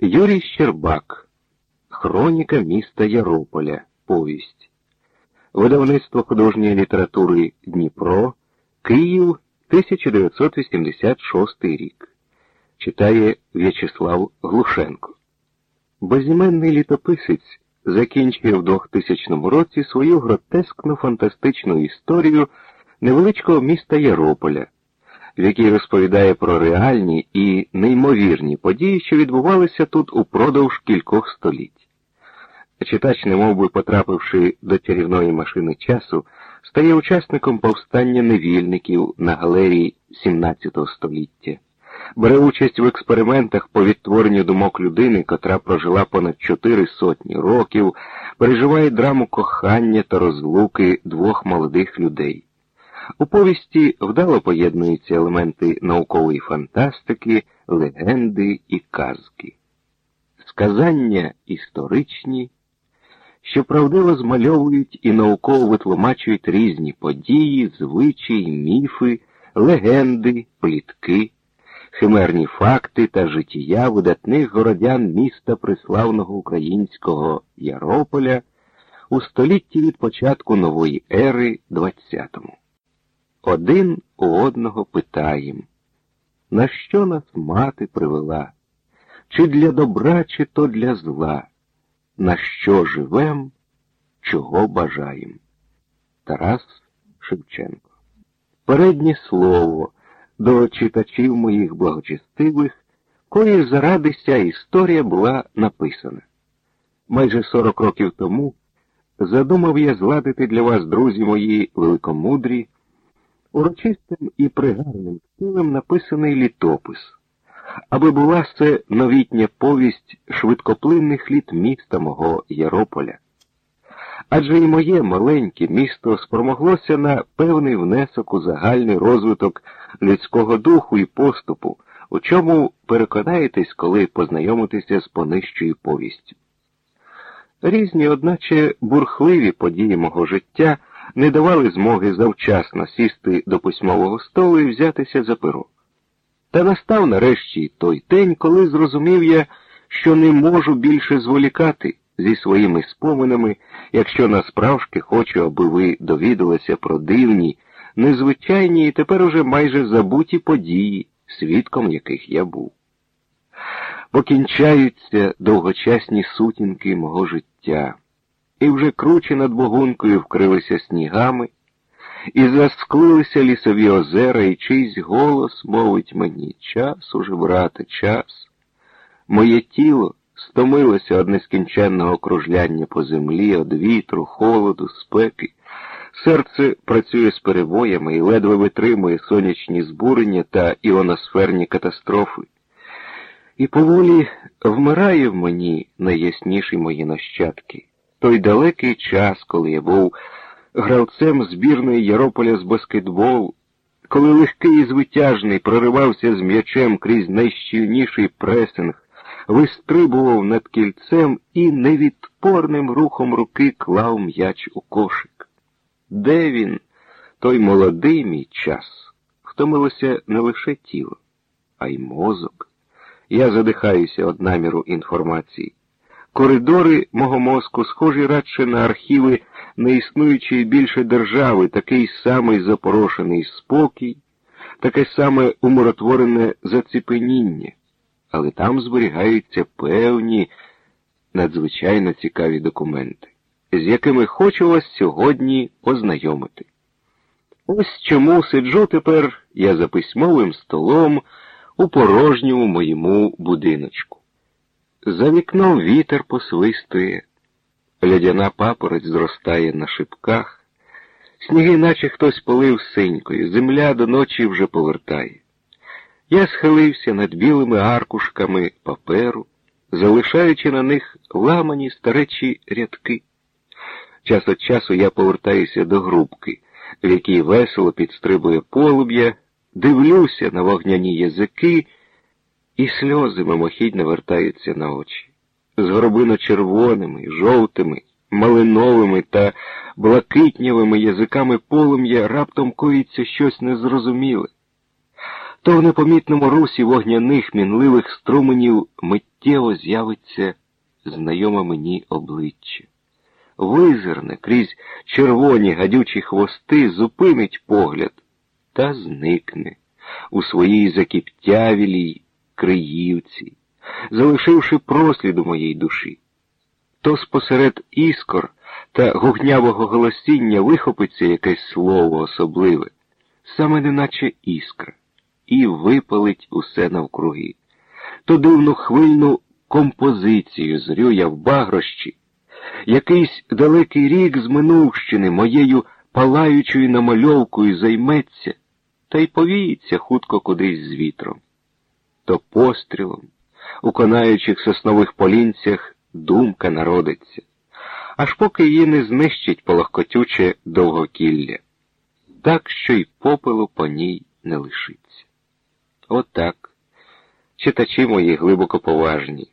Юрій Щербак. Хроніка міста Ярополя. Повість. Видавництво художньої літератури Дніпро. Київ 1986 рік. Читає В'ячеслав Глушенко. Безіменний літописець закінчує в 2000 році свою гротескну фантастичну історію невеличкого міста Ярополя, в якій розповідає про реальні і неймовірні події, що відбувалися тут упродовж кількох століть. Читач, немовби потрапивши до чарівної машини часу, стає учасником повстання невільників на галерії XVII століття, бере участь в експериментах по відтворенню думок людини, котра прожила понад чотири сотні років, переживає драму кохання та розлуки двох молодих людей. У повісті вдало поєднуються елементи наукової фантастики, легенди і казки. Сказання історичні, що правдиво змальовують і науково витлумачують різні події, звичаї, міфи, легенди, плітки, химерні факти та життя видатних городян міста приславного українського Ярополя у столітті від початку нової ери ХХ. Один у одного питаєм, на що нас мати привела? Чи для добра, чи то для зла? На що живем, чого бажаєм? Тарас Шевченко. Переднє слово до читачів моїх благочестивих, кої заради ця історія була написана. Майже сорок років тому задумав я зладити для вас, друзі мої, великомудрі, урочистим і пригарним стилем написаний літопис, аби була це новітня повість швидкоплинних літ міста мого Ярополя. Адже і моє маленьке місто спромоглося на певний внесок у загальний розвиток людського духу і поступу, у чому переконаєтесь, коли познайомитеся з понижчою повістю. Різні, одначе бурхливі події мого життя не давали змоги завчасно сісти до письмового столу і взятися за перо. Та настав нарешті той день, коли зрозумів я, що не можу більше зволікати зі своїми споминами, якщо насправжки хочу, аби ви довідалися про дивні, незвичайні і тепер уже майже забуті події, свідком яких я був. Покінчаються довгочасні сутінки мого життя і вже круче над Богункою вкрилися снігами, і засклилися лісові озера, і чийсь голос мовить мені час уже, брате, час. Моє тіло стомилося од нескінченного кружляння по землі, од вітру, холоду, спеки. Серце працює з перебоями і ледве витримує сонячні збурення та іоносферні катастрофи. І поволі вмирає в мені найясніші мої нащадки той далекий час, коли я був гравцем збірної Ярополя з баскетболу, коли легкий і звитяжний проривався з м'ячем крізь найщільніший пресинг, вистрибував над кільцем і невідпорним рухом руки клав м'яч у кошик. Де він, той молодий мій час, втомилося не лише тіло, а й мозок. Я задихаюся од наміру інформації. Коридори мого мозку схожі радше на архіви неіснуючої більше держави, такий самий запорошений спокій, таке саме умиротворене заціпеніння, але там зберігаються певні надзвичайно цікаві документи, з якими хочу вас сьогодні ознайомити. Ось чому сиджу тепер я за письмовим столом у порожньому моєму будиночку. За вікном вітер посвистує, лядяна папороть зростає на шипках, сніги, наче хтось полив синькою, земля до ночі вже повертає. Я схилився над білими аркушками паперу, залишаючи на них ламані старечі рядки. Час від часу я повертаюся до грубки, в якій весело підстрибує полум'я, дивлюся на вогняні язики і сльози мимохідь навертаються на очі. З горобино-червоними, жовтими, малиновими та блакитнявими язиками полум'я раптом коїться щось незрозуміле. то в непомітному русі вогняних мінливих струменів миттєво з'явиться знайоме мені обличчя. Визирне крізь червоні гадючі хвости, зупинить погляд та зникне у своїй закіптявілій криївці, залишивши прослід у моїй душі. То спосеред іскор та гугнявого голосіння вихопиться якесь слово особливе, саме неначе іскра, і випалить усе навкруги. То дивну хвильну композицію зрю я в багрощі, якийсь далекий рік з минувщини моєю палаючою намальовкою займеться та й повіється хутко кудись з вітром. То пострілом, у конаючих соснових полінцях, думка народиться, аж поки її не знищить полохкотюче довгокілля, так що й попелу по ній не лишиться. Отак, читачі мої глибоко поважні.